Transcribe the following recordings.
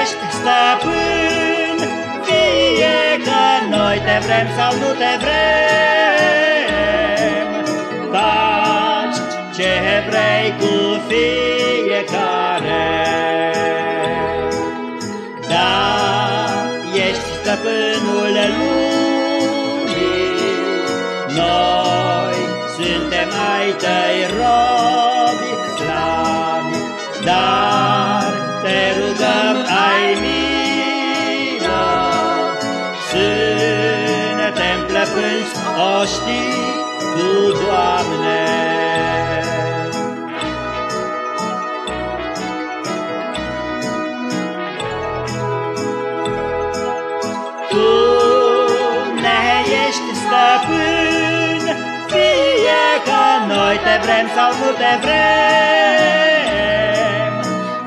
ești stăpân, fie că noi te vrem sau nu te vrem. Faci ce vrei cu fiecare. Da, ești stăpânul lumii, noi suntem ai tăi robi slavi, dar suntem plăpânți oștii Tu, Doamne. Tu ne ești stăpân, fie că noi te vrem sau nu te vrem.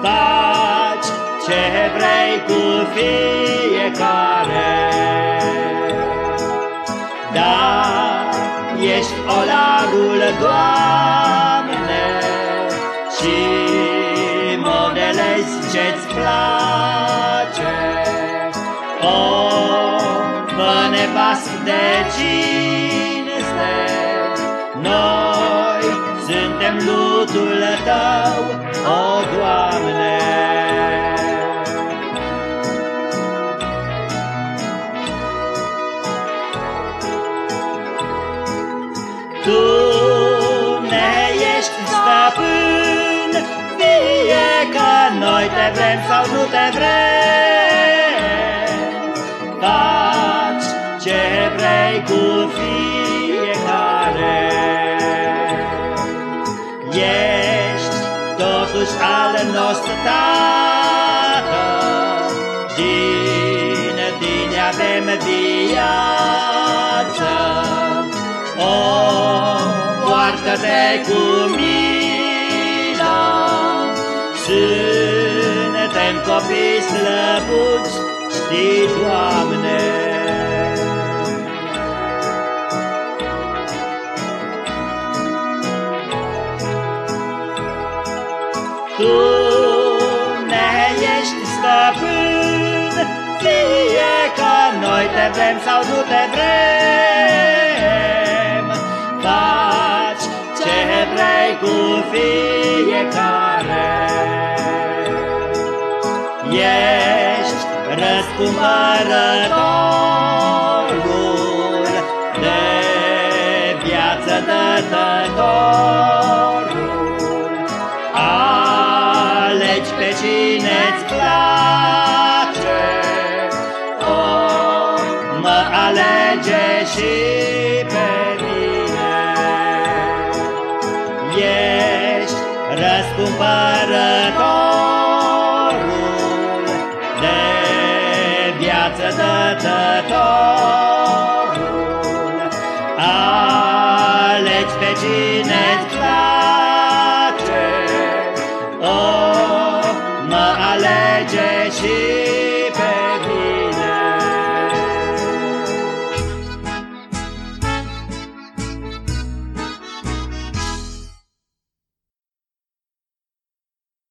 Faci ce vrei cu fiecare. Ești olarul, Doamne, și modelezi ce-ți place. O, mă nevast de cinste, noi suntem lutul Tău, o, nu te vrem. Faci ce vrei cu fiecare. Ești totuși al nostru Tată, din tine avem viață. O, poartă-te cu milă, Suntem copii slăbuți, știi, Doamne. Tu ne ești stăpân, fie că noi te vrem sau nu te vrem. Faci ce vrei cu fiecare. Ești răscumpărătorul de viață dătătorul. Alegi pe cine-ți place, o, mă alege și pe mine. Ești răscumpărătorul dătătorul. Alegi pe cine-ți place, o, mă alege și